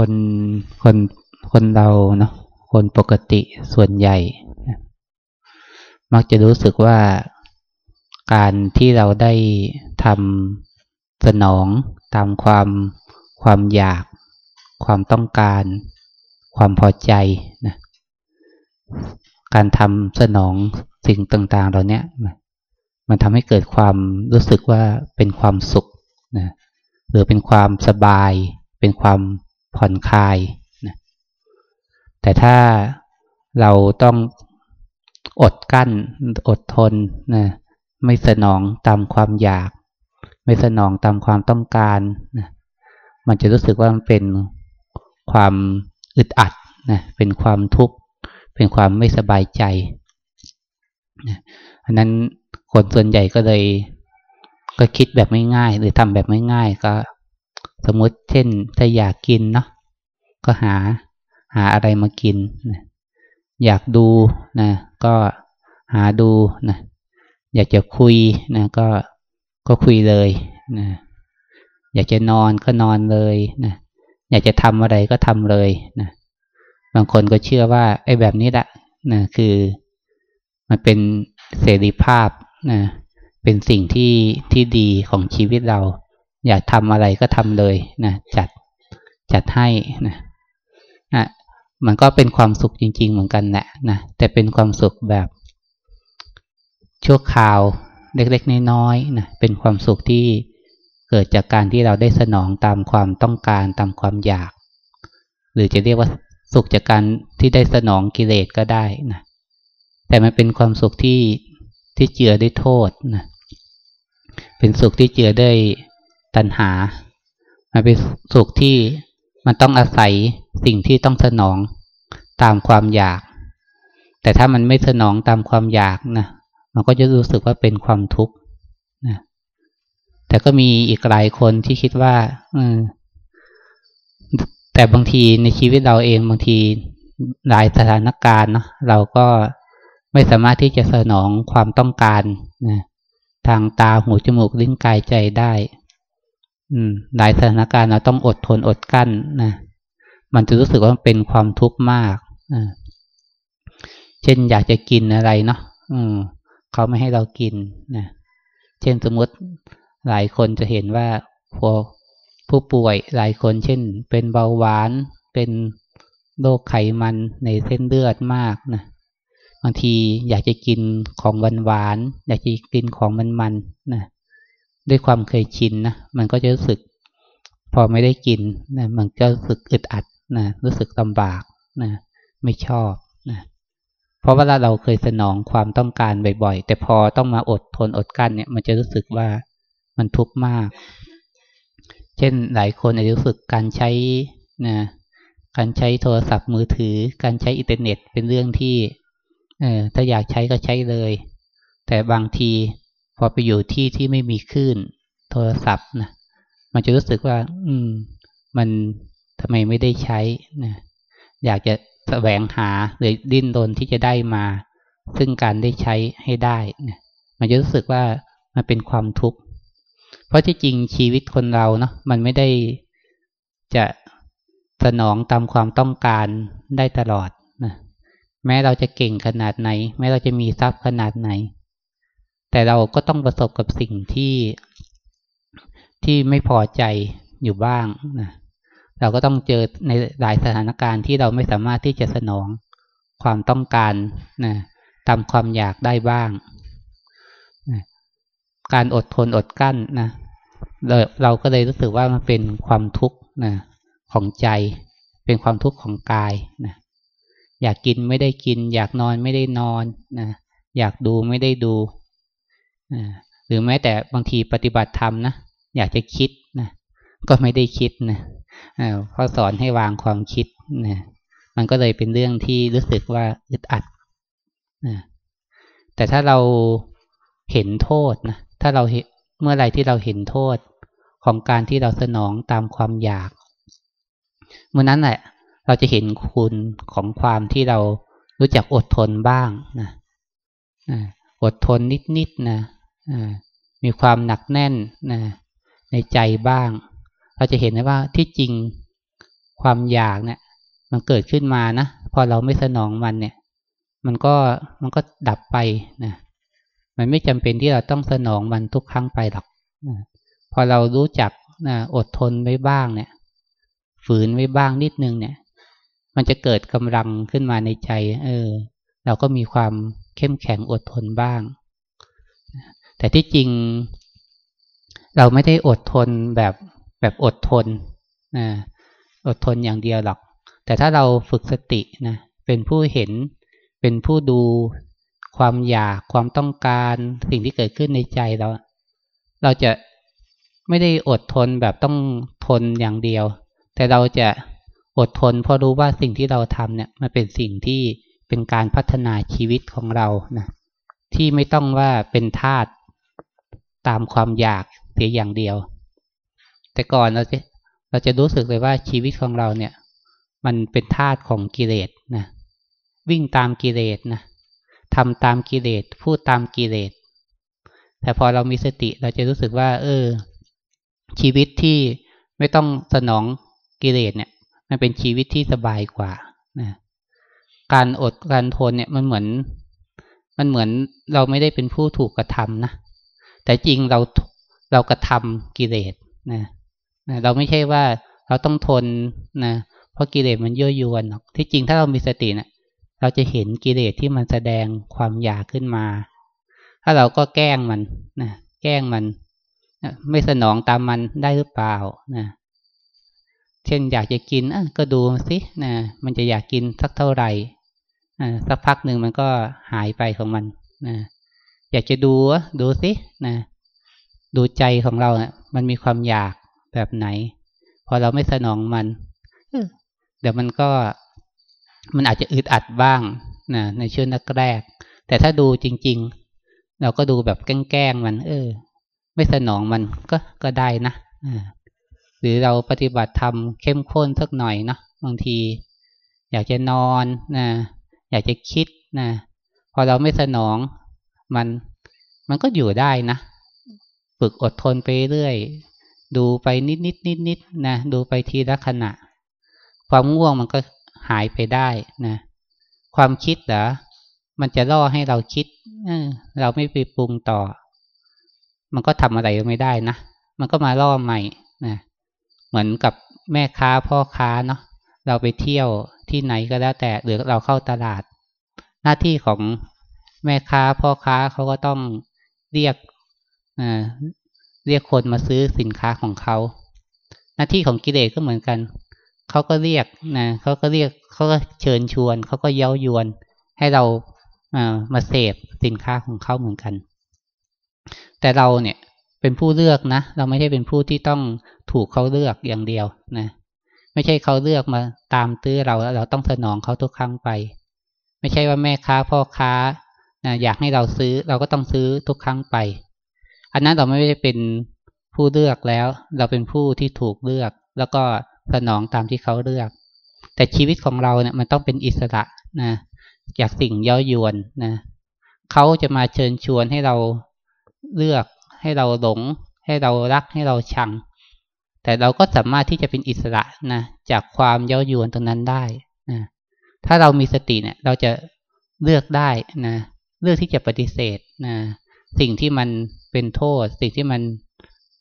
คนคนคนเราเนาะคนปกติส่วนใหญ่ มักจะรู้สึกว่าการที่เราได้ทำสนองตามความความอยาก ความต้องการ ความพอใจนะการทำสนองสิ่งต่างๆเราเนี้ยมันทำให้เกิดความรู้สึกว่าเป็นความสุขนะหรือเป็นความสบาย เป็นความ ผ่อนคลายนะแต่ถ้าเราต้องอดกั้น อดทนนะไม่สนองตามความอยาก ไม่สนองตามความต้องการนะมันจะรู้สึกว่ามันเป็นความอึดอัดนะเป็นความทุกข์ เป็นความไม่สบายใจนะอันนั้นคนส่วนใหญ่ก็เลย ก็คิดแบบไม่ง่ายหรือทำแบบไม่ง่ายก็ สมมติเช่นถ้าอยากกินเนาะก็หาหาอะไรมากินนะอยากดูนะก็หาดูนะอยากจะคุยนะก็ก็คุยเลยนะอยากจะนอนก็นอนเลยนะอยากจะทำอะไรก็ทำเลยนะบางคนก็เชื่อว่าไอ้แบบนี้แหละนะคือมันเป็นเสรีภาพนะเป็นสิ่งที่ที่ดีของชีวิตเรา อยากทำอะไรก็ทำเลยนะจัดจัดให้นะนะมันก็เป็นความสุขจริง ๆ เหมือนกันแหละนะแต่เป็นความสุขแบบชั่วคราวเล็กๆน้อยๆนะเป็นความสุขที่เกิดจากการที่เราได้สนองตามความต้องการตามความอยาก หรือจะเรียกว่าสุขจากการที่ได้สนองกิเลสก็ได้นะแต่มันเป็นความสุขที่ที่เจือด้วยโทษนะเป็นสุขที่เจือด้วย ตัณหา มันเป็นสุขที่มันต้องอาศัยสิ่งที่ต้องสนองตามความอยาก แต่ถ้ามันไม่สนองตามความอยากนะมันก็จะรู้สึกว่าเป็นความทุกข์นะแต่ก็มีอีกหลายคนที่คิดว่าอแต่บางทีในชีวิตเราเองบางทีหลายสถานการณ์เนาะเราก็ไม่สามารถที่จะสนองความต้องการนะทางตาหูจมูกลิ้นกายใจได้ หลายสถานการณ์เราต้องอดทนอดกั้นนะมันจะรู้สึกว่าเป็นความทุกข์มากเช่นอยากจะกินอะไรเนาะเขาไม่ให้เรากินนะเช่นสมมติหลายคนจะเห็นว่าพวผู้ป่วยหลายคนเช่น เป็นเบาหวานเป็นโรคไขมันในเส้นเลือดมากนะบางทีอยากจะกินของหวานหวานอยากจะกินของมันมันนะ ด้วยความเคยชินนะมันก็จะรู้สึก พอไม่ได้กินนะมันก็รู้สึกอึดอัดนะรู้สึกลำบากนะไม่ชอบนะเพราะว่าเราเคยสนองความต้องการบ่อยๆ แต่พอต้องมาอดทนอดกั้นเนี่ย มันจะรู้สึกว่ามันทุกข์มาก เช่นหลายคนอาจจะรู้สึกการใช้นะการใช้โทรศัพท์มือถือ การใช้อินเทอร์เน็ตเป็นเรื่องที่เออถ้าอยากใช้ก็ใช้เลย แต่บางที พอไปอยู่ที่ที่ไม่มีคลื่นโทรศัพท์นะมันจะรู้สึกว่า อืม มันทำไมไม่ได้ใช้นะอยากจะแสวงหาหรือดิ้นรนที่จะได้มา ซึ่งการได้ใช้ให้ได้นะมันจะรู้สึกว่ามันเป็นความทุกข์เพราะที่จริงชีวิตคนเราเนาะมันไม่ได้จะสนองตามความต้องการได้ตลอดนะแม้เราจะเก่งขนาดไหน แม้เราจะมีทรัพย์ขนาดไหน แต่เราก็ต้องประสบกับสิ่งที่ที่ไม่พอใจอยู่บ้างนะเราก็ต้องเจอในหลายสถานการณ์ที่เราไม่สามารถที่จะสนองความต้องการนะตามความอยากได้บ้างนะการอดทนอดกั้นนะเราเราก็เลยรู้สึกว่ามันเป็นความทุกข์นะของใจเป็นความทุกข์ของกายนะอยากกินไม่ได้กิน อยากนอนไม่ได้นอนนะอยากดูไม่ได้ดู หรือแม้แต่บางทีปฏิบัติธรรมนะอยากจะคิดนะก็ไม่ได้คิดนะเขาสอนให้วางความคิดนะมันก็เลยเป็นเรื่องที่รู้สึกว่าอึดอัดนะแต่ถ้าเราเห็นโทษนะถ้าเราเมื่อไรที่เราเห็นโทษของการที่เราสนองตามความอยากเมื่อนั้นแหละเราจะเห็นคุณของความที่เรารู้จักอดทนบ้างนะอดทนนิดๆนะ มีความหนักแน่นนะในใจบ้าง เราจะเห็นได้ว่าที่จริงความอยากเนี่ย มันเกิดขึ้นมานะพอเราไม่สนองมันเนี่ย มันก็มันก็ดับไปนะมันไม่จำเป็นที่เราต้องสนองมันทุกครั้งไปหรอกนะพอเรารู้จักนะอดทนไว้บ้างเนี่ย ฝืนไว้บ้างนิดนึงเนี่ย มันจะเกิดกำลังขึ้นมาในใจ เออ เราก็มีความเข้มแข็งอดทนบ้าง แต่ที่จริง เราไม่ได้อดทนแบบแบบอดทนนะอดทนอย่างเดียวหรอก แต่ถ้าเราฝึกสตินะเป็นผู้เห็นเป็นผู้ดูความอยากความต้องการสิ่งที่เกิดขึ้นในใจเรา เราจะไม่ได้อดทนแบบต้องทนอย่างเดียว แต่เราจะอดทนเพราะรู้ว่าสิ่งที่เราทำเนี่ยมันเป็นสิ่งที่เป็นการพัฒนาชีวิตของเรานะที่ไม่ต้องว่าเป็นทาต ตามความอยากเพียงอย่างเดียว แต่ก่อนเราจะเราจะรู้สึกเลยว่าชีวิตของเราเนี่ย มันเป็นทาตของกิเลสนะวิ่งตามกิเลสนะทำตามกิเลสพูดตามกิเลสแต่พอเรามีสติเราจะรู้สึกว่า เออ ชีวิตที่ไม่ต้องสนองกิเลสเนี่ย มันเป็นชีวิตที่สบายกว่านะการอดการทนเนี่ยมันเหมือน มันเหมือนเราไม่ได้เป็นผู้ถูกกระทำนะ แต่จริงเราเรากระทำกิเลสนะนะเราไม่ใช่ว่าเราต้องทนนะเพราะกิเลสมันยั่วยวนหรอกที่จริงถ้าเรามีสตินะี่ยเราจะเห็นกิเลสที่มันแสดงความอยากขึ้นมา ถ้าเราก็แกล้งมันนะแกล้งมันนะไม่สนองตามมันได้หรือเปล่านะเช่นอยากจะกินก็ดูสินะมันจะอยากกินสักเท่าไหร่สักพักหนึ่งมันก็หายไปของมันนะ อยากจะดูดูสินะ ดูใจของเราเนะี่ยมันมีความอยากแบบไหน พอเราไม่สนองมันเดี๋ยวมันก็มันอาจจะอึดอัดบ้างนะในช่วงแรกแต่ถ้าดูจริง ๆ เราก็ดูแบบแกล้งมัน เออ ไม่สนองมันก็ก็ได้นะหรือเราปฏิบัติธรรมเข้มข้นสักหน่อยเนาะบางที อยากจะนอนนะอยากจะคิดนะพอเราไม่สนอง มันมันก็อยู่ได้นะ ฝึกอดทนไปเรื่อย ดูไปนิดนิดนิดนิดนะ ดูไปทีละขณะ ความง่วงมันก็หายไปได้นะ ความคิดเหรอ มันจะล่อให้เราคิดเราไม่ไปปรุงต่อ มันก็ทำอะไรไม่ได้นะ มันก็มาล่อใหม่นะเหมือนกับแม่ค้าพ่อค้าเนาะเราไปเที่ยวที่ไหนก็แล้วแต่หรือเราเข้าตลาด หน้าที่ของ แม่ค้าพ่อค้าเขาก็ต้องเรียกเรียกคนมาซื้อสินค้าของเขาหน้าที่ของกิเลสก็เหมือนกัน เขาก็เรียกนะเขาก็เรียกเขาก็เชิญชวน เขาก็เย้ายวน ให้เรามาเสพสินค้าของเขาเหมือนกัน แต่เราเนี่ยเป็นผู้เลือกนะ เราไม่ใช่เป็นผู้ที่ต้องถูกเขาเลือกอย่างเดียวนะ ไม่ใช่เขาเลือกมาตามตื้อเราแล้วเราต้องสนองเขาทุกครั้งไป ไม่ใช่ว่าแม่ค้าพ่อค้า นะอยากให้เราซื้อเราก็ต้องซื้อทุกครั้งไป อันนั้นเราไม่ได้เป็นผู้เลือกแล้ว เราเป็นผู้ที่ถูกเลือก แล้วก็สนองตามที่เขาเลือก แต่ชีวิตของเราเนี่ยมันต้องเป็นอิสระนะจากสิ่งย่อยวนนะเขาจะมาเชิญชวนให้เราเลือกให้เราหลง ให้เรารักให้เราชัง แต่เราก็สามารถที่จะเป็นอิสระนะจากความย่อยวนตรงนั้นได้นะถ้าเรามีสติเนี่ย เราจะเลือกได้นะ เลือกที่จะปฏิเสธนะสิ่งที่มันเป็นโทษ สิ่งที่มัน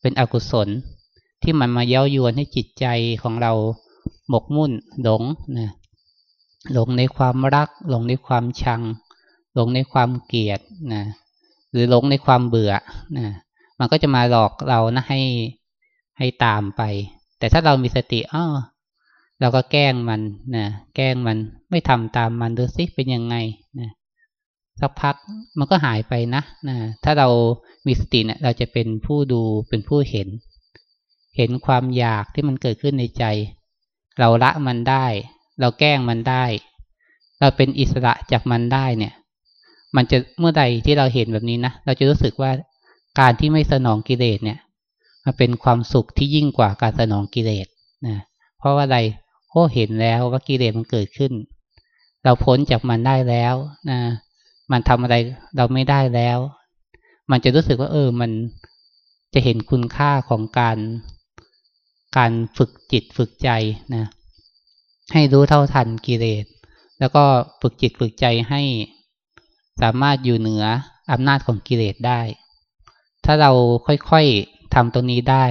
เป็นอกุศล ที่มันมาเย้ายวนให้จิตใจของเราหมกมุ่นหลงนะหลงในความรัก หลงในความชัง หลงในความเกลียดนะหรือหลงในความเบื่อนะมันก็จะมาหลอกเรานะให้ให้ตามไป แต่ถ้าเรามีสติอ้อเราก็แกล้งมันนะแกล้งมันไม่ทำตามมันดูสิเป็นยังไงนะ สักพักมันก็หายไปนะนะถ้าเรามีสติเนะี่ยเราจะเป็นผู้ดูเป็นผู้เห็น เห็นความอยากที่มันเกิดขึ้นในใจ เราละมันได้ เราแกล้งมันได้ เราเป็นอิสระจากมันได้เนี่ย มันจะเมื่อใดที่เราเห็นแบบนี้นะเราจะรู้สึกว่าการที่ไม่สนองกิเลสเนี่ยมันเป็นความสุขที่ยิ่งกว่าการสนองกิเลสนะเพราะว่าอะไรโอ้เห็นแล้วว่ากิเลสมันเกิดขึ้น เราพ้นจากมันได้แล้วนะ มันทำอะไรเราไม่ได้แล้ว มันจะรู้สึกว่า เออ มันจะเห็นคุณค่าของการการฝึกจิตฝึกใจนะ ให้รู้เท่าทันกิเลสแล้วก็ฝึกจิตฝึกใจให้สามารถอยู่เหนืออำนาจของกิเลสได้ ถ้าเราค่อยๆทำตรงนี้ได้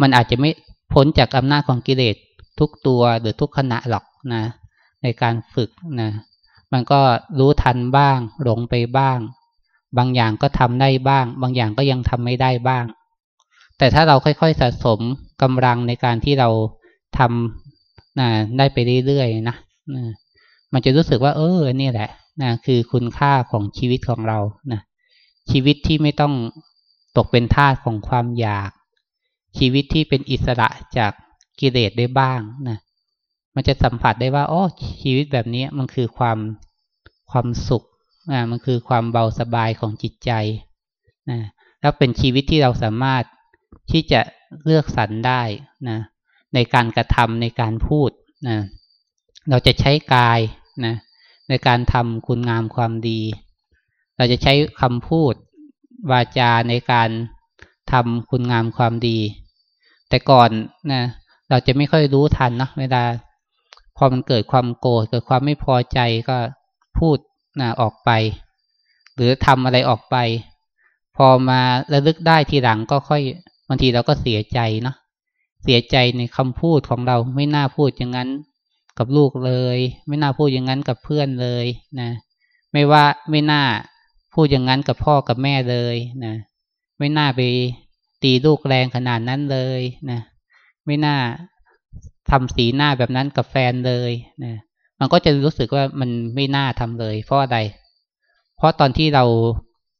มันอาจจะไม่พ้นจากอำนาจของกิเลสทุกตัวหรือทุกขณะหรอกนะ ในการฝึกนะ มันก็รู้ทันบ้าง หลงไปบ้าง บางอย่างก็ทำได้บ้าง บางอย่างก็ยังทำไม่ได้บ้าง แต่ถ้าเราค่อยๆสะสมกำลังในการที่เราทำนะได้ไปเรื่อยๆนะนะมันจะรู้สึกว่า เออนี่แหละนะคือคุณค่าของชีวิตของเรานะชีวิตที่ไม่ต้องตกเป็นทาสของความอยาก ชีวิตที่เป็นอิสระจากกิเลสได้บ้างนะมันจะสัมผัสได้ว่าอ๋อชีวิตแบบนี้มันคือความ ความสุขนะมันคือความเบาสบายของจิตใจนะแล้วเป็นชีวิตที่เราสามารถที่จะเลือกสรรได้นะในการกระทำในการพูดนะเราจะใช้กายนะในการทำคุณงามความดี เราจะใช้คำพูดวาจาในการทำคุณงามความดี แต่ก่อนนะเราจะไม่ค่อยรู้ทันเนาะเวลาพอมันเกิดความโกรธเกิดความไม่พอใจก็ พูดนะออกไป หรือทำอะไรออกไป พอมาระลึกได้ทีหลังก็ค่อยบางทีเราก็เสียใจเนาะเสียใจในคำพูดของเราไม่น่าพูดอย่างนั้นกับลูกเลย ไม่น่าพูดอย่างนั้นกับเพื่อนเลยนะไม่ว่าไม่น่าพูดอย่างนั้นกับพ่อกับแม่เลยนะไม่น่าไปตีลูกแรงขนาดนั้นเลยนะไม่น่าทำสีหน้าแบบนั้นกับแฟนเลยนะ มันก็จะรู้สึกว่ามันไม่น่าทำเลย เพราะอะไร เพราะตอนที่เรา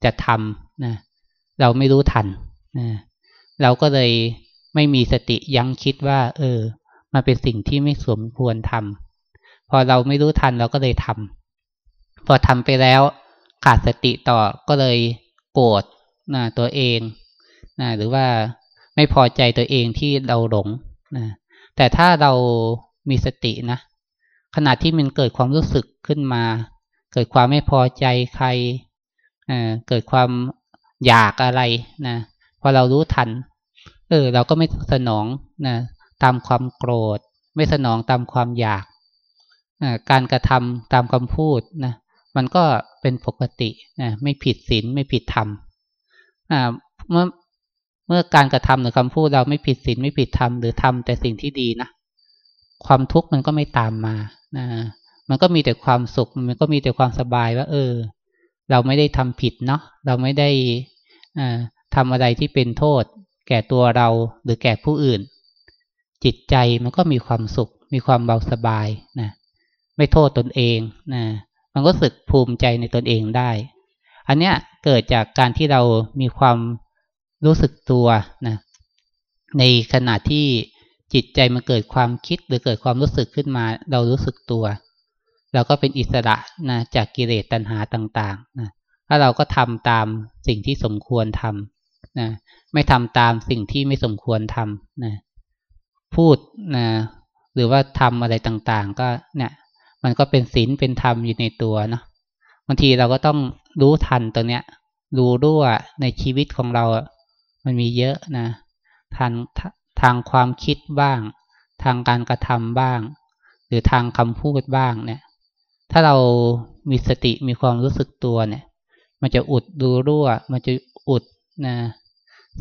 จะทำนะเราไม่รู้ทันนะเราก็เลยไม่มีสติยั้งคิดว่า เออ มันเป็นสิ่งที่ไม่สมควรทำพอเราไม่รู้ทันเราก็เลยทำพอทำไปแล้ว ขาดสติต่อก็เลยโกรธนะตัวเองนะหรือว่าไม่พอใจตัวเองที่เราหลงนะแต่ถ้าเรามีสตินะ ขณะที่มันเกิดความรู้สึกขึ้นมา เกิดความไม่พอใจใครเกิดความอยากอะไรนะพอเรารู้ทัน เออ เราก็ไม่สนองนะตามความโกรธ ไม่สนองตามความอยากการกระทำตามคำพูดนะมันก็เป็นปกตินะไม่ผิดศีลไม่ผิดธรรมเมื่อเมื่อการกระทำหรือคำพูดเราไม่ผิดศีลไม่ผิดธรรมหรือทำแต่สิ่งที่ดีนะความทุกข์มันก็ไม่ตามมา นะมันก็มีแต่ความสุข มันก็มีแต่ความสบายว่า เออ เราไม่ได้ทำผิดเนาะเราไม่ได้ทำอะไรที่เป็นโทษ แก่ตัวเราหรือแก่ผู้อื่น จิตใจมันก็มีความสุข มีความเบาสบายนะไม่โทษตนเองนะมันก็สึกภูมิใจในตนเองได้ อันเนี้ยเกิดจากการที่เรามีความรู้สึกตัวนะในขณะที่ จิตใจมันเกิดความคิดหรือเกิดความรู้สึกขึ้นมา เรารู้สึกตัวเราก็เป็นอิสระนะจากกิเลสตัณหาต่างๆนะถ้าเราก็ทำตามสิ่งที่สมควรทำนะไม่ทำตามสิ่งที่ไม่สมควรทำนะพูดนะหรือว่าทำอะไรต่างๆ ก็เนี่ย มันก็เป็นศีลเป็นธรรมอยู่ในตัวเนาะบางทีเราก็ต้องรู้ทันตัวเนี้ยรู้รู้ว่าในชีวิตของเรา มันมีเยอะนะทาง ทางความคิดบ้าง ทางการกระทำบ้าง หรือทางคำพูดบ้างเนี่ย ถ้าเรามีสติมีความรู้สึกตัวเนี่ย มันจะอุดดูรั่ว มันจะอุดนะ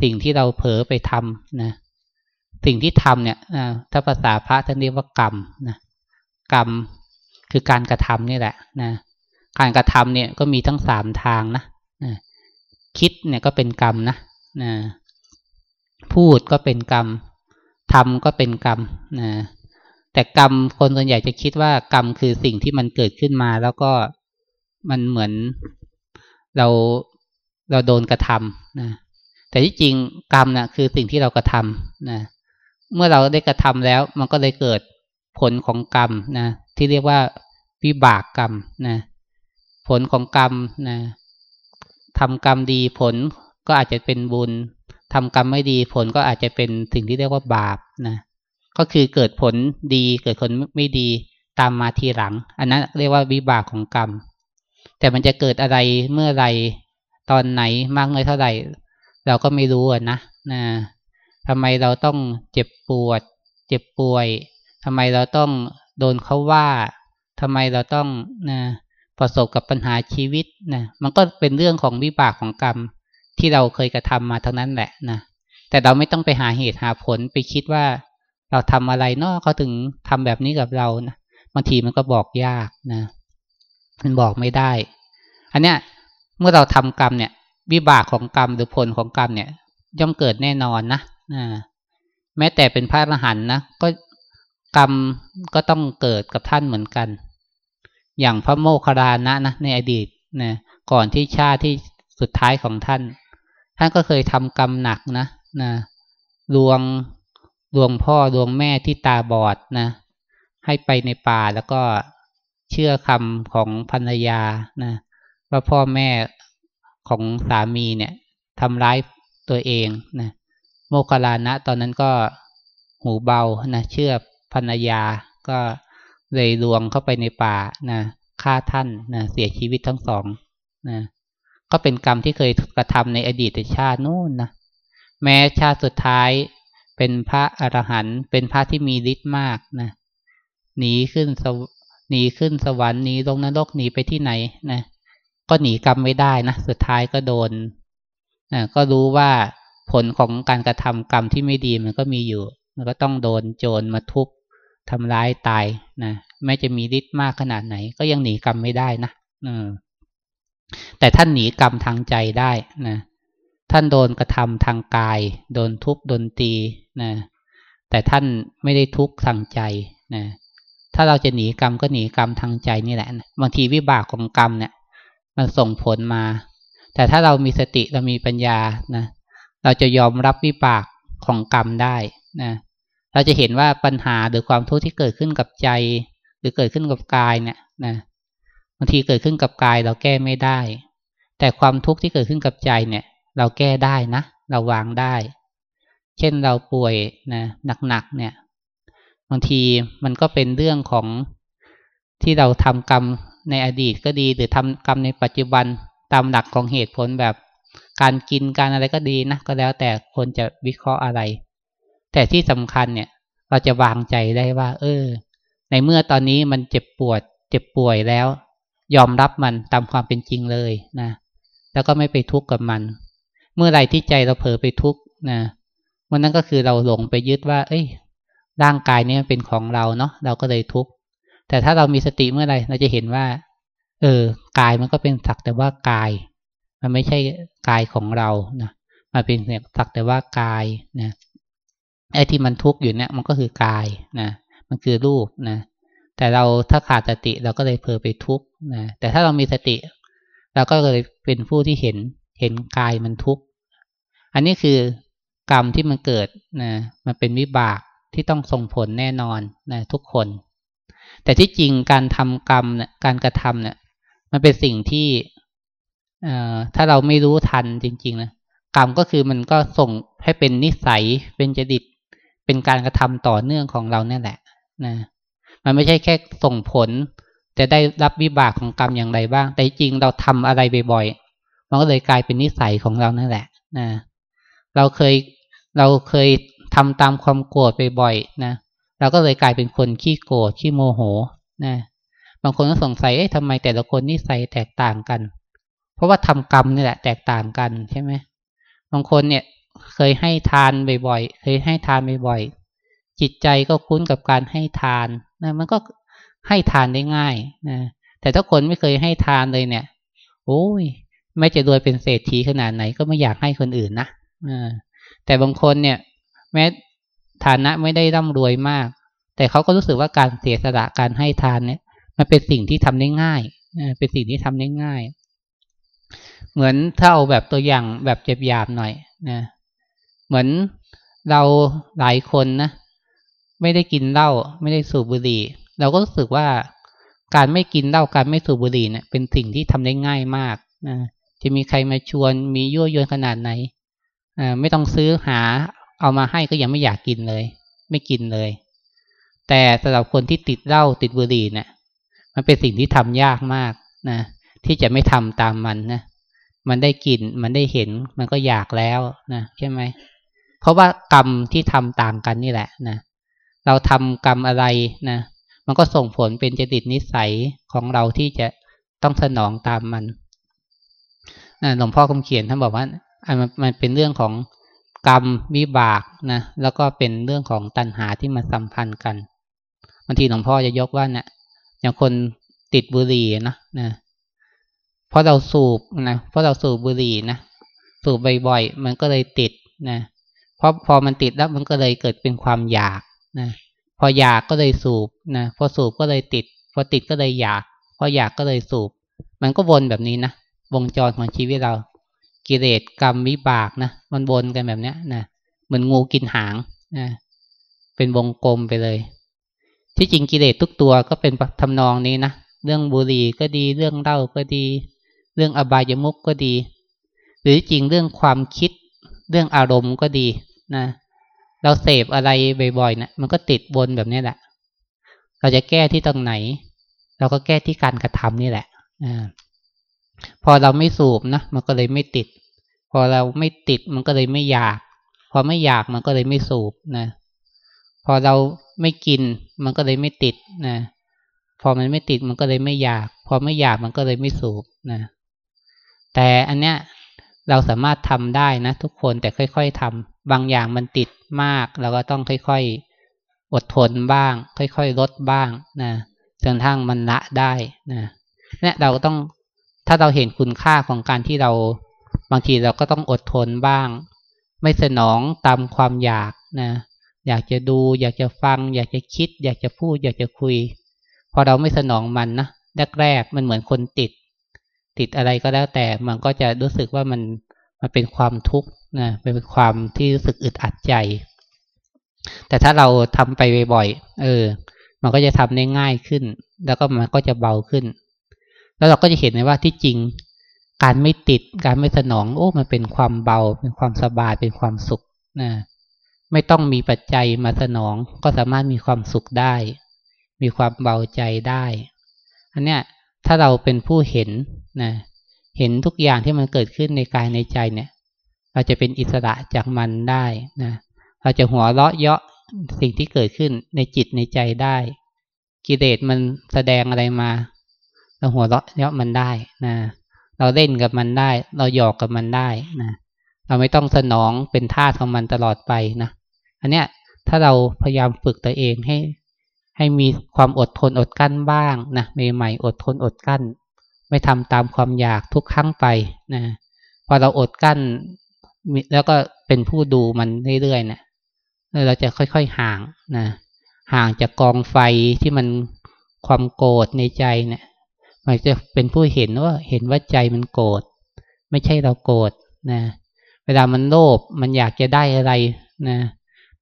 สิ่งที่เราเผลอไปทำนะสิ่งที่ทำเนี่ยถ้าภาษาพระท่านเรียกว่ากรรมนะกรรมคือการกระทำนี่แหละนะการกระทำเนี่ยก็มีทั้งสามทางนะนะคิดเนี่ยก็เป็นกรรมนะนะ พูดก็เป็นกรรมทำก็เป็นกรรมนะแต่กรรมคนส่วนใหญ่จะคิดว่ากรรมคือสิ่งที่มันเกิดขึ้นมา แล้วก็มันเหมือนเราเราโดนกระทำนะแต่ที่จริงกรรมนะ่ะคือสิ่งที่เรากระทำนะเมื่อเราได้กระทำแล้ว มันก็เลยเกิดผลของกรรมนะที่เรียกว่าวิบากกรรมนะผลของกรรมนะทำกรรมดีผลก็อาจจะเป็นบุญ ทำกรรมไม่ดีผลก็อาจจะเป็นสิ่งที่เรียกว่าบาปนะก็คือเกิดผลดีเกิดผลไม่ดีตามมาทีหลัง อันนั้นเรียกว่าวิบากของกรรม แต่มันจะเกิดอะไรเมื่อไรตอนไหนมากน้อยเท่าไหร่ เราก็ไม่รู้นะนะทำไมเราต้องเจ็บปวด เจ็บป่วยทำไมเราต้องโดนเขาว่าทำไมเราต้องนะประสบกับปัญหาชีวิตนะมันก็เป็นเรื่องของวิบากของกรรม ที่เราเคยกระทำมาทั้งนั้นแหละนะแต่เราไม่ต้องไปหาเหตุหาผลไปคิดว่าเราทำอะไรเนาะเขาถึงทำแบบนี้กับเรานะบางทีมันก็บอกยากนะมันบอกไม่ได้ อันเนี้ยเมื่อเราทำกรรมเนี่ย วิบากของกรรมหรือผลของกรรมเนี่ย ย่อมเกิดแน่นอนนะนะแม้แต่เป็นพระอรหันต์นะก็กรรมก็ต้องเกิดกับท่านเหมือนกัน อย่างพระโมคคัลลานะนะในอดีตนะก่อนที่ชาติที่สุดท้ายของท่าน ท่านก็เคยทำกรรมหนักนะนะลวงลวงพ่อลวงแม่ที่ตาบอดนะ ให้ไปในป่าแล้วก็เชื่อคำของภรรยานะว่าพ่อแม่ของสามีเนี่ยทำร้ายตัวเองนะโมคลานะตอนนั้นก็หูเบานะเชื่อภรรยาก็เลยลวงเข้าไปในป่านะฆ่าท่านนะเสียชีวิตทั้งสองนะ ก็เป็นกรรมที่เคยกระทำในอดีตชาตินู่นนะแม้ชาติสุดท้ายเป็นพระอรหันต์เป็นพระที่มีฤทธิ์มากนะหนีขึ้นสหนีขึ้นสวรรค์หนีลงนรกหนีไปที่ไหนนะก็หนีกรรมไม่ได้นะสุดท้ายก็โดนนะก็รู้ว่าผลของการกระทำกรรมที่ไม่ดีมันก็มีอยู่ มันก็ต้องโดนโจรมาทุบทำร้ายตายนะแม้จะมีฤทธิ์มากขนาดไหน ก็ยังหนีกรรมไม่ได้นะ แต่ท่านหนีกรรมทางใจได้นะท่านโดนกระทำทางกาย โดนทุบโดนตีนะแต่ท่านไม่ได้ทุกข์ทางใจนะถ้าเราจะหนีกรรมก็หนีกรรมทางใจนี่แหละบางทีวิบากของกรรมเนี่ย มันส่งผลมา แต่ถ้าเรามีสติเรามีปัญญานะเราจะยอมรับวิบากของกรรมได้นะเราจะเห็นว่าปัญหาหรือความทุกข์ที่เกิดขึ้นกับใจ หรือเกิดขึ้นกับกายเนี่ยนะางทีเกิดขึ้นกับกายเราแก้ไม่ได้ แต่ความทุกข์ที่เกิดขึ้นกับใจเนี่ย เราแก้ได้นะ เราวางได้ เช่นเราป่วยนะหนักๆเนี่ย บางทีมันก็เป็นเรื่องของที่เราทำกรรมในอดีตก็ดี หรือทำกรรมในปัจจุบันตามหลักของเหตุผลแบบการกินการอะไรก็ดีนะก็แล้วแต่คนจะวิเคราะห์อะไร แต่ที่สำคัญเนี่ย เราจะวางใจได้ว่า เออ ในเมื่อตอนนี้มันเจ็บปวด เจ็บป่วยแล้ว ยอมรับมันตามความเป็นจริงเลยนะ แล้วก็ไม่ไปทุกข์กับมัน เมื่อไรที่ใจเราเผลอไปทุกข์นะมันนั่นก็คือเราหลงไปยึดว่า เอ้ย ร่างกายนี้เป็นของเราเนาะเราก็เลยทุกข์แต่ถ้าเรามีสติเมื่อไรเราจะเห็นว่า เออกายมันก็เป็นสักแต่ว่ากาย มันไม่ใช่กายของเรานะมันเป็นสักแต่ว่ากายนะไอ้ที่มันทุกข์อยู่เนี่ย มันก็คือกายนะมันคือรูปนะ แต่เราถ้าขาดสติเราก็เลยเพลอไปทุกข์นะแต่ถ้าเรามีสติ เราก็เลยเป็นผู้ที่เห็นเห็นกายมันทุกข์อันนี้คือกรรมที่มันเกิดนะมันเป็นวิบากที่ต้องส่งผลแน่นอนนะทุกคน แต่ที่จริงการทำกรรมการกระทำเนี่ยมันเป็นสิ่งที่ถ้าเราไม่รู้ทันจริง ๆนะกรรมก็คือมันก็ส่งให้เป็นนิสัยเป็นจดิตเป็นการกระทำต่อเนื่องของเราเนี่ยแหละนะ มันไม่ใช่แค่ส่งผล จะได้รับวิบากของกรรมอย่างไรบ้าง แต่จริงเราทำอะไรบ่อยๆมันก็เลยกลายเป็นนิสัยของเรานั่นแหละนะเราเคยเราเคยทำตามความโกรธไปบ่อยนะเราก็เลยกลายเป็นคนขี้โกรธขี้โมโหนะบางคนก็สงสัยเอ๊ะทำไมแต่ละคนนิสัยแตกต่างกัน เพราะว่าทำกรรมนี่แหละ แตกต่างกันใช่ไหมบางคนเนี่ยเคยให้ทานบ่อยๆ เคยให้ทานบ่อยๆ จิตใจก็คุ้นกับการให้ทาน นะมันก็ให้ทานได้ง่ายนะแต่ถ้าคนไม่เคยให้ทานเลยเนี่ย โอ้ยไม่จะรวยเป็นเศรษฐีขนาดไหนก็ไม่อยากให้คนอื่นนะแต่บางคนเนี่ย แม้ฐานะไม่ได้ร่ำรวยมาก แต่เขาก็รู้สึกว่าการเสียสละการให้ทานเนี่ย มันเป็นสิ่งที่ทำได้ง่ายเป็นสิ่งที่ทำได้ง่าย เหมือนถ้าเอาแบบตัวอย่างแบบเจ็บหยาบหน่อยนะเหมือนเราหลายคนนะ ไม่ได้กินเหล้าไม่ได้สูบบุหรี่ เราก็รู้สึกว่าการไม่กินเหล้าการไม่สูบบุหรี่เนี่ยเป็นสิ่งที่ทำได้ง่ายมากนะจะมีใครมาชวนมียั่วยวนขนาดไหนไม่ต้องซื้อหาเอามาให้ก็ยังไม่อยากกินเลย ไม่กินเลย แต่สำหรับคนที่ติดเหล้าติดบุหรี่เนี่ยมันเป็นสิ่งที่ทำยากมากนะที่จะไม่ทำตามมันนะมันได้กินมันได้เห็นมันก็อยากแล้วนะใช่ไหมเพราะว่ากรรมที่ทำต่างกันนี่แหละนะ เราทำกรรมอะไรนะมันก็ส่งผลเป็นจดิตนิสัยของเราที่จะต้องสนองตามมันหลวงพ่อคำเขียนท่านบอกว่ามันมันเป็นเรื่องของกรรมวิบากนะแล้วก็เป็นเรื่องของตัณหาที่มาสัมพันธ์กันบางทีหลวงพ่อจะยกว่าเนะี่ยอย่างคนติดบุหรี่นะนะเพราะเราสูบนะเพราะเราสูบบุหรี่นะสูบบ่อยๆมันก็เลยติดนะเพราะพอมันติดแล้วมันก็เลยเกิดเป็นความอยาก นะพออยากก็เลยสูบนะพอสูบก็เลยติด พอติดก็เลยอยาก พออยากก็เลยสูบ มันก็วนแบบนี้นะวงจรของชีวิตเรา กิเลสกรรมวิบากนะมันวนกันแบบนี้นะเหมือนงูกินหางนะเป็นวงกลมไปเลย ที่จริงกิเลสทุกตัวก็เป็นทำนองนี้นะเรื่องบุหรี่ก็ดีเรื่องเล้าก็ดี เรื่องอบายมุกก็ดี หรือจริงเรื่องความคิด เรื่องอารมณ์ก็ดีนะ เราเสพอะไรบ่อยๆนะมันก็ติดบนแบบนี้แหละ เราจะแก้ที่ตรงไหน เราก็แก้ที่การกระทำนี่แหละอพอเราไม่สูบนะมันก็เลยไม่ติด พอเราไม่ติดมันก็เลยไม่อยาก พอไม่อยากมันก็เลยไม่สูบนะพอเราไม่กินมันก็เลยไม่ติดนะพอมันไม่ติดมันก็เลยไม่อยาก พอไม่อยากมันก็เลยไม่สูบนะแต่อันเนี้ยเราสามารถทำได้นะทุกคนแต่ค่อย ๆทำ บางอย่างมันติดมากเราก็ต้องค่อยๆ อดทนบ้าง ค่อยๆ ลดบ้างนะจนทั้งมันละได้นะเนี่ยเราต้องถ้าเราเห็นคุณค่าของการที่เราบางทีเราก็ต้องอดทนบ้าง ไม่สนองตามความอยากนะอยากจะดู อยากจะฟัง อยากจะคิด อยากจะพูด อยากจะคุย พอเราไม่สนองมันนะแรกๆมันเหมือนคนติด ติดอะไรก็แล้วแต่มันก็จะรู้สึกว่ามัน มันเป็นความทุกข์นะเป็นความที่รู้สึกอึดอัดใจ แต่ถ้าเราทำไปบ่อยๆเออ มันก็จะทำได้ง่ายขึ้น แล้วก็มันก็จะเบาขึ้น แล้วเราก็จะเห็นเลยว่าที่จริง การไม่ติดการไม่สนองโอ้มันเป็นความเบา เป็นความสบายเป็นความสุขนะไม่ต้องมีปัจจัยมาสนองก็สามารถมีความสุขได้ มีความเบาใจได้ อันเนี้ยถ้าเราเป็นผู้เห็นนะ เห็นทุกอย่างที่มันเกิดขึ้นในกายในใจเนี่ย เราจะเป็นอิสระจากมันได้นะเราจะหัวเราะเยาะสิ่งที่เกิดขึ้นในจิตในใจได้ กิเลสมันแสดงอะไรมา เราหัวเราะเยาะมันได้นะเราเล่นกับมันได้ เราหยอกกับมันได้นะเราไม่ต้องสนองเป็นท่าของมันตลอดไปนะอันเนี้ยถ้าเราพยายามฝึกตัวเองให้ ให้มีความอดทนอดกั้นบ้างนะใหม่ๆอดทนอดกั้น ไม่ทำตามความอยากทุกครั้งไปนะพอเราอดกั้น แล้วก็เป็นผู้ดูมันเรื่อยๆนะเราจะค่อยๆห่างนะห่างจากกองไฟที่มันความโกรธในใจเนะี่ยมันจะเป็นผู้เห็นว่าเห็นว่าใจมันโกรธไม่ใช่เราโกรธนะ เวลามันโลภมันอยากจะได้อะไรนะ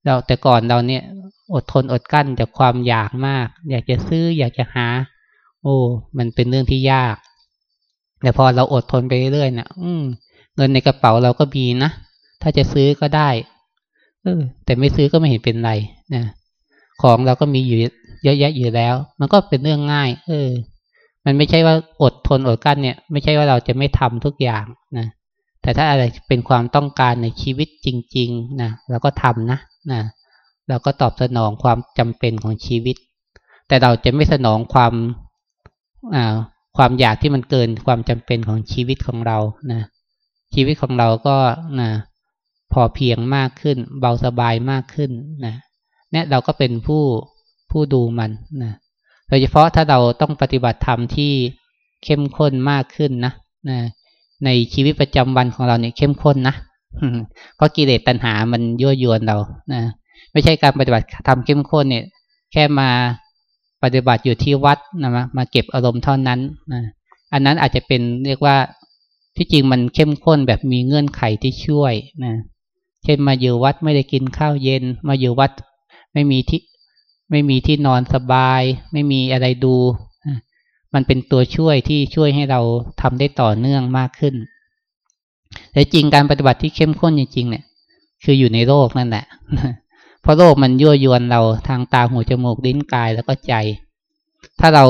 เราแต่ก่อนเราเนี่ยอดทนอดกั้นจากความอยากมาก อยากจะซื้ออยากจะหา โอ้ มันเป็นเรื่องที่ยาก แต่พอเราอดทนไปเรื่อยๆเนะอืเงินในกระเป๋าเราก็มีนะ ถ้าจะซื้อก็ได้ เออ แต่ไม่ซื้อก็ไม่เห็นเป็นไรนะของเราก็มีอยู่เยอะแยะอยู่แล้ว มันก็เป็นเรื่องง่าย เออ มันไม่ใช่ว่าอดทนอดกั้นเนี่ย ไม่ใช่ว่าเราจะไม่ทำทุกอย่างนะแต่ถ้าอะไรเป็นความต้องการในชีวิตจริง ๆนะเราก็ทำนะนะเราก็ตอบสนองความจำเป็นของชีวิต แต่เราจะไม่สนองความ ความอยากที่มันเกินความจำเป็นของชีวิตของเรานะชีวิตของเราก็นะพอเพียงมากขึ้น เบาสบายมากขึ้นนะเนี่ยเราก็เป็นผู้ผู้ดูมันนะโดยเฉพาะถ้าเราต้องปฏิบัติธรรมที่เข้มข้นมากขึ้นนะนะในชีวิตประจำวันของเราเนี่ยเข้มข้นนะเพราะกิเลสตัณหามันยั่วยวนเรานะไม่ใช่การปฏิบัติทำเข้มข้นเนี่ย แค่มา ปฏิบัติอยู่ที่วัดนะมามาเก็บอารมณ์เท่านั้นนะอันนั้นอาจจะเป็นเรียกว่าที่จริงมันเข้มข้นแบบมีเงื่อนไขที่ช่วยนะเช่นมาอยู่วัดไม่ได้กินข้าวเย็น มาอยู่วัดไม่มีที่ไม่มีที่นอนสบาย ไม่มีอะไรดู มันเป็นตัวช่วยที่ช่วยให้เราทำได้ต่อเนื่องมากขึ้น แต่จริงการปฏิบัติที่เข้มข้นจริงๆเนี่ย คืออยู่ในโลกนั่นแหละ เพราะโลกมันยั่วยวนเราทางตาหูจมูกลิ้นกายแล้วก็ใจ ถ้าเรา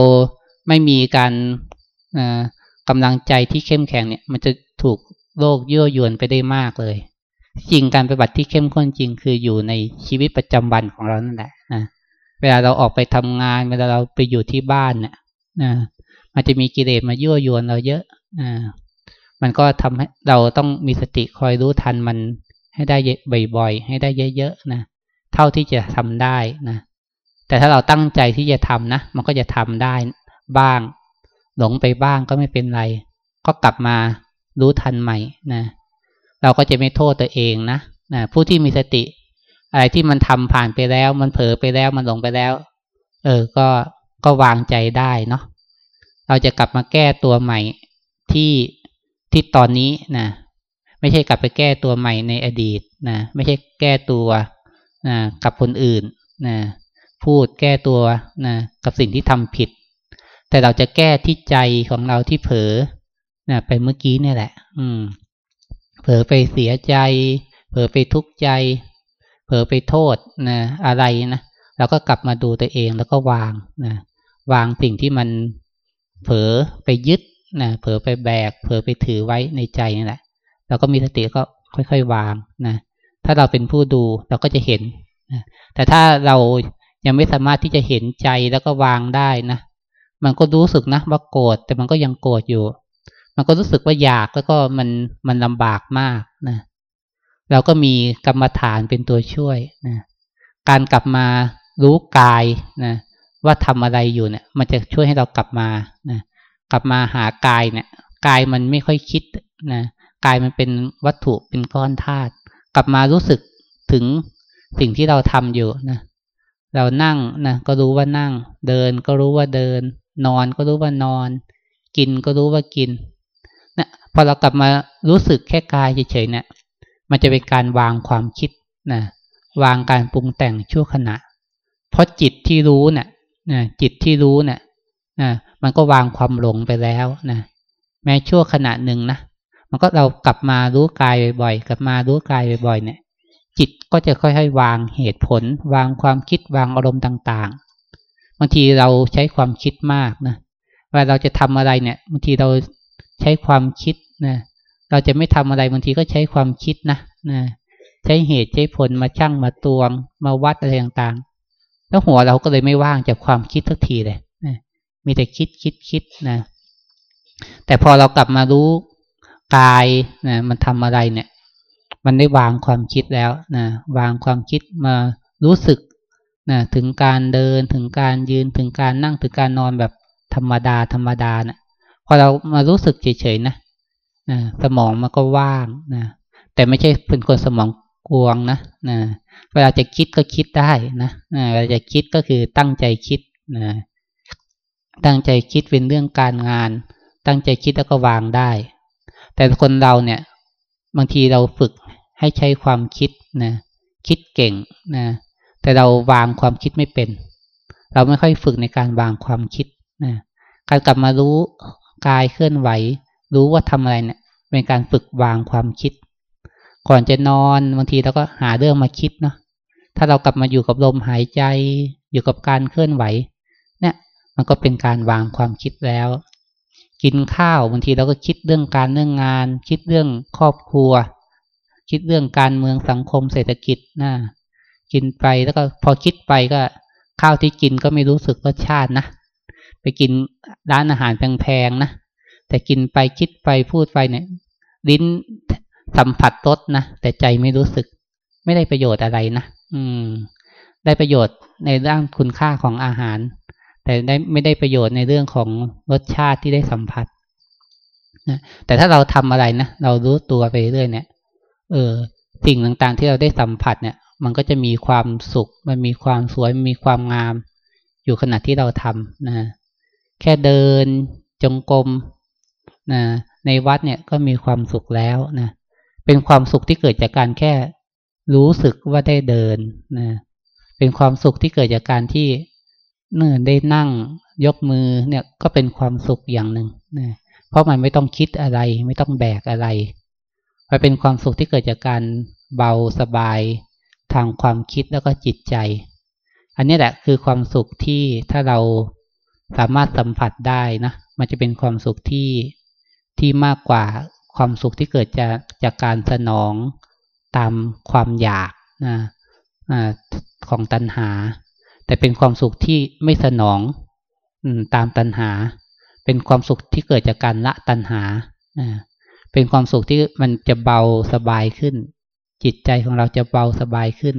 ไม่มีการกำลังใจที่เข้มแข็งเนี่ย มันจะถูกโลกยั่วยวนไปได้มากเลย จริงการปฏิบัติที่เข้มข้นจริงคืออยู่ในชีวิตประจำวันของเรานั่นแหละนะเวลาเราออกไปทำงาน เวลาเราไปอยู่ที่บ้านเนี่ยนะมันจะมีกิเลสมายั่วยวนเราเยอะนะมันก็ทำให้เราต้องมีสติคอยรู้ทันมันให้ได้บ่อยๆ ให้ได้เยอะๆนะ เท่าที่จะทำได้นะ แต่ถ้าเราตั้งใจที่จะทำนะ มันก็จะทำได้บ้าง หลงไปบ้างก็ไม่เป็นไร ก็กลับมารู้ทันใหม่นะ เราก็จะไม่โทษตัวเองนะนะผู้ที่มีสติ อะไรที่มันทำผ่านไปแล้ว มันเผลอไปแล้วมันหลงไปแล้ว เออ ก็ก็วางใจได้เนาะเราจะกลับมาแก้ตัวใหม่ที่ที่ตอนนี้นะไม่ใช่กลับไปแก้ตัวใหม่ในอดีตนะไม่ใช่แก้ตัว นะกับคนอื่นนะพูดแก้ตัวนะกับสิ่งที่ทำผิด แต่เราจะแก้ที่ใจของเราที่เผลอนะไปเมื่อกี้นี่แหละ อืม เผลอไปเสียใจ เผลอไปทุกข์ใจ เผลอไปโทษนะอะไรนะเราก็กลับมาดูตัวเองแล้วก็วางนะวางสิ่งที่มันเผลอไปยึดนะเผลอไปแบก เผลอไปถือไว้ในใจนี่แหละ เราก็มีสติก็ค่อยๆวางนะ ถ้าเราเป็นผู้ดูเราก็จะเห็นนะแต่ถ้าเรายังไม่สามารถที่จะเห็นใจแล้วก็วางได้นะ มันก็รู้สึกนะว่าโกรธแต่มันก็ยังโกรธอยู่ มันก็รู้สึกว่าอยากแล้วก็มันมันลำบากมากนะ เราก็มีกรรมฐานเป็นตัวช่วยนะการกลับมารู้กายนะว่าทำอะไรอยู่เนี่ย มันจะช่วยให้เรากลับมานะกลับมาหากายเนี่ยกายมันไม่ค่อยคิดนะกายมันเป็นวัตถุเป็นก้อนธาตุ กลับมารู้สึกถึงสิ่งที่เราทำอยู่นะ เรานั่งนะก็รู้ว่านั่ง เดินก็รู้ว่าเดิน นอนก็รู้ว่านอน กินก็รู้ว่ากินนะพอเรากลับมารู้สึกแค่กายเฉยๆเนะี่ยมันจะเป็นการวางความคิดนะวางการปรุงแต่งชั่วขณะ เพราะจิตที่รู้เนะี่ยจิตที่รู้เนะี่ยมันก็วางความหลงไปแล้วนะแม้ชั่วขณะหนึ่งนะ มันก็เรากลับมารู้กายบ่อยๆ กลับมารู้กายบ่อยๆ เนี่ย จิตก็จะค่อยๆ วางเหตุผล วางความคิดวางอารมณ์ต่างๆ บางทีเราใช้ความคิดมากนะวลาเราจะทำอะไรเนี่ยบางทีเราใช้ความคิดนะเราจะไม่ทำอะไรบางทีก็ใช้ความคิดนะนะใช้เหตุใช้ผลมาชั่งมาตวง มาวัดอะไรต่างๆ แล้วหัวเราก็เลยไม่ว่างจากความคิดทุกทีเลยนะมีแต่คิดคิดคิดนะ แต่พอเรากลับมารู้ กายนะมันทำอะไรเนี่ย มันได้วางความคิดแล้วนะวางความคิดมารู้สึกนะถึงการเดินถึงการยืนถึงการนั่งถึงการนอนแบบธรรมดาธรรมดานะพอเรามารู้สึกเฉยๆนะนะสมองมันก็ว่างนะแต่ไม่ใช่เป็นคนสมองกวงนะนะเวลาจะคิดก็คิดได้นะนะเวลาจะคิดก็คือตั้งใจคิดนะตั้งใจคิดเป็นเรื่องการงาน ตั้งใจคิดแล้วก็วางได้ แต่คนเราเนี่ย บางทีเราฝึกให้ใช้ความคิดนะคิดเก่งนะแต่เราวางความคิดไม่เป็น เราไม่ค่อยฝึกในการวางความคิดนะการกลับมารู้กายเคลื่อนไหว รู้ว่าทำอะไรเนี่ยเป็นการฝึกวางความคิด ก่อนจะนอนบางทีเราก็หาเรื่องมาคิดเนาะถ้าเรากลับมาอยู่กับลมหายใจ อยู่กับการเคลื่อนไหว เนี่ย มันก็เป็นการวางความคิดแล้ว กินข้าวบางทีเราก็คิดเรื่องการเรื่องงาน คิดเรื่องครอบครัว คิดเรื่องการเมืองสังคมเศรษฐกิจนะกินไปแล้วก็พอคิดไปก็ ข้าวที่กินก็ไม่รู้สึกรสชาตินะไปกินร้านอาหารแพงๆนะแต่กินไปคิดไปพูดไปเนี่ย ลิ้นสัมผัสรสนะแต่ใจไม่รู้สึก ไม่ได้ประโยชน์อะไรนะอืม ได้ประโยชน์ในเรื่องคุณค่าของอาหาร แต่ได้ไม่ได้ประโยชน์ในเรื่องของรสชาติที่ได้สัมผัสนะแต่ถ้าเราทำอะไรนะเรารู้ตัวไปเรื่อยเนี่ย เออสิ่งต่างๆที่เราได้สัมผัสเนี่ย มันก็จะมีความสุข มันมีความสวยมันมีความงาม อยู่ขณะที่เราทำนะแค่เดินจงกรมนะในวัดเนี่ยก็มีความสุขแล้วนะเป็นความสุขที่เกิดจากการแค่รู้สึกว่าได้เดินนะเป็นความสุขที่เกิดจากการที่ เนื่อได้นั่งยกมือเนี่ยก็เป็นความสุขอย่างหนึ่งนะเพราะมันไม่ต้องคิดอะไร ไม่ต้องแบกอะไรมันเป็นความสุขที่เกิดจากการเบาสบายทางความคิดแล้วก็จิตใจ อันนี้แหละคือความสุขที่ถ้าเราสามารถสัมผัสได้นะมันจะเป็นความสุขที่ที่มากกว่าความสุขที่เกิดจากจากการสนองตามความอยากนะของตัณหา แต่เป็นความสุขที่ไม่สนองตามตัณหา เป็นความสุขที่เกิดจากการละตัณหา เป็นความสุขที่มันจะเบาสบายขึ้น จิตใจของเราจะเบาสบายขึ้น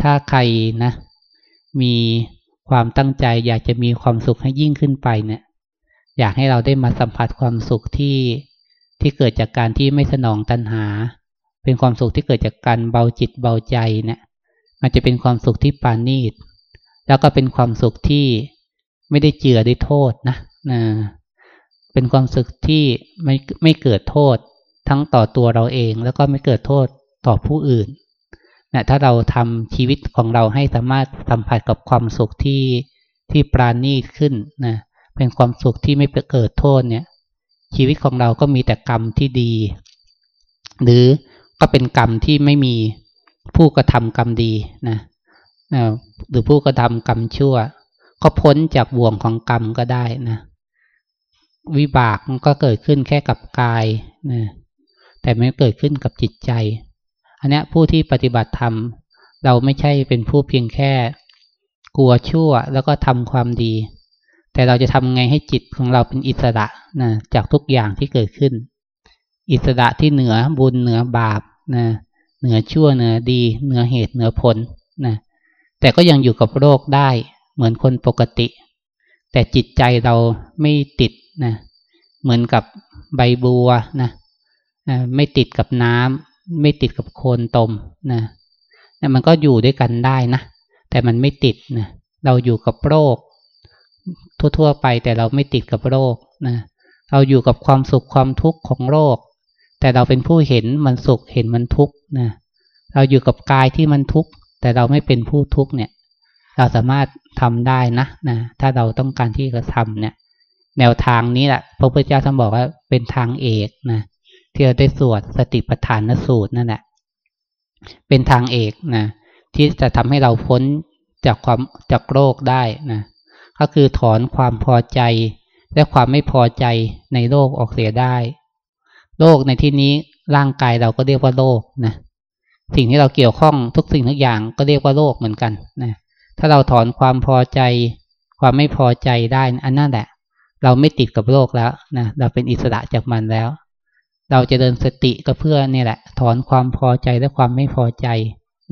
ถ้าใครนะ มีความตั้งใจอยากจะมีความสุขให้ยิ่งขึ้นไปเนี่ย อยากให้เราได้มาสัมผัสความสุขที่ที่เกิดจากการที่ไม่สนองตัณหา เป็นความสุขที่เกิดจากการเบาจิตเบาใจเนี่ย มันจะเป็นความสุขที่ปานีต แล้วก็เป็นความสุขที่ไม่ได้เจือด้วยโทษนะนะเป็นความสุขที่ไม่ไม่เกิดโทษทั้งต่อตัวเราเอง แล้วก็ไม่เกิดโทษต่อผู้อื่นนะถ้าเราทำชีวิตของเราให้สามารถสัมผัสกับความสุขที่ที่ปราณีตขึ้นนะเป็นความสุขที่ไม่เกิดโทษเนี่ย ชีวิตของเราก็มีแต่กรรมที่ดี หรือก็เป็นกรรมที่ไม่มีผู้กระทำกรรมดีนะ หรือผู้กระทำกรรมชั่ว ก็พ้นจากบ่วงของกรรมก็ได้นะวิบากมันก็เกิดขึ้นแค่กับกายนะแต่ไม่เกิดขึ้นกับจิตใจ อันนี้ผู้ที่ปฏิบัติธรรม เราไม่ใช่เป็นผู้เพียงแค่ กลัวชั่วแล้วก็ทำความดี แต่เราจะทำไงให้จิตของเราเป็นอิสระนะจากทุกอย่างที่เกิดขึ้น อิสระที่เหนือบุญเหนือบาปนะเหนือชั่วเหนือดี เหนือเหตุเหนือผลนะ แต่ก็ยังอยู่กับโรคได้เหมือนคนปกติ แต่จิตใจเราไม่ติดนะเหมือนกับใบบัวนะไม่ติดกับน้ำไม่ติดกับโคนตมนะนะมันก็อยู่ด้วยกันได้นะแต่มันไม่ติดนะเราอยู่กับโรค ทั่วๆไปแต่เราไม่ติดกับโรคนะเราอยู่กับความสุขความทุกข์ของโรค แต่เราเป็นผู้เห็นมันสุขเห็นมันทุกข์นะเราอยู่กับกายที่มันทุกข์ แต่เราไม่เป็นผู้ทุกข์เนี่ย เราสามารถทำได้นะนะ ถ้าเราต้องการที่จะทำเนี่ย แนวทางนี้แหละพระพุทธเจ้าท่านบอกว่าเป็นทางเอกนะที่เราได้สวดสติปัฏฐานสูตรนั่นแหละเป็นทางเอกนะที่จะทำให้เราพ้นจากความจากโรคได้นะก็คือถอนความพอใจและความไม่พอใจในโลกออกเสียได้โลกในที่นี้ร่างกายเราก็เรียกว่าโลกนะ สิ่งที่เราเกี่ยวข้องทุกสิ่งทุกอย่างก็เรียกว่าโลกเหมือนกันนะถ้าเราถอนความพอใจความไม่พอใจได้อันนั้นแหละ เราไม่ติดกับโลกแล้วนะเราเป็นอิสระจากมันแล้ว เราจะเดินสติก็เพื่อนี่แหละ ถอนความพอใจและความไม่พอใจ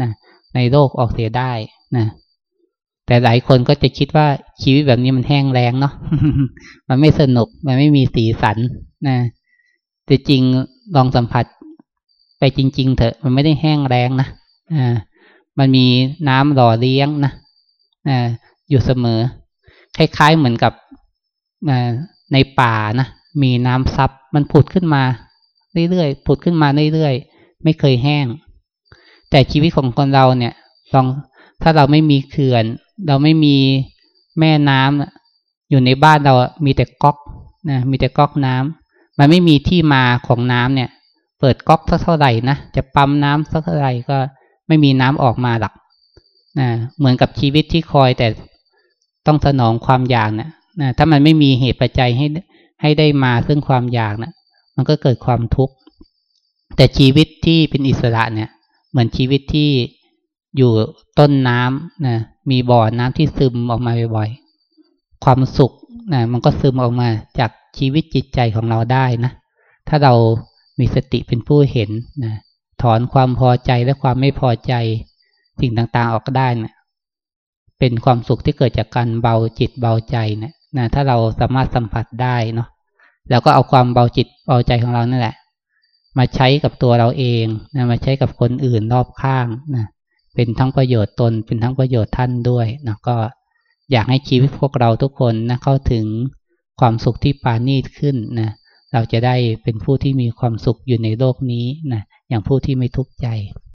นะในโลกออกเสียได้นะแต่หลายคนก็จะคิดว่าชีวิตแบบนี้มันแห้งแรงเนาะมันไม่สนุกมันไม่มีสีสันนะแต่จริงลองสัมผัส ไปจริง ๆ เถอะ มันไม่ได้แห้งแรงนะอ่ามันมีน้ำหล่อเลี้ยงนะอ่าอยู่เสมอ คล้าย ๆ เหมือนกับอในป่านะมีน้ำซับมันผุดขึ้นมาเรื่อยๆผุดขึ้นมาเรื่อยๆไม่เคยแห้ง แต่ชีวิตของคนเราเนี่ยลองถ้าเราไม่มีเขื่อน เราไม่มีแม่น้ำอยู่ในบ้านเรามีแต่ก๊อกนะมีแต่ก๊อกน้ำมันไม่มีที่มาของน้ำเนี่ย เปิดก๊อกสักเท่าไหร่นะจะปั๊มน้ำสักเท่าไหร่ก็ไม่มีน้ำออกมาหรอกนะเหมือนกับชีวิตที่คอยแต่ต้องสนองความอยากนะนะถ้ามันไม่มีเหตุปัจจัยให้ให้ได้มาซึ่งความอยากนะมันก็เกิดความทุกข์แต่ชีวิตที่เป็นอิสระเนี่ย เหมือนชีวิตที่อยู่ต้นน้ำนะมีบ่อน้ำที่ซึมออกมาบ่อยๆความสุขนะมันก็ซึมออกมาจากชีวิตจิตใจของเราได้นะถ้าเรา มีสติเป็นผู้เห็นนะถอนความพอใจและความไม่พอใจ สิ่งต่างๆออกได้นะเป็นความสุขที่เกิดจากการเบาจิตเบาใจนะนะถ้าเราสามารถสัมผัสได้เนาะแล้วก็เอาความเบาจิตเบาใจของเรานั่นแหละ มาใช้กับตัวเราเองนะมาใช้กับคนอื่นรอบข้างนะเป็นทั้งประโยชน์ตนเป็นทั้งประโยชน์ท่านด้วยนะก็อยากให้ชีวิตพวกเราทุกคนนะเข้าถึงความสุขที่ปานีตขึ้นนะ เราจะได้เป็นผู้ที่มีความสุขอยู่ในโลกนี้นะอย่างผู้ที่ไม่ทุกข์ใจ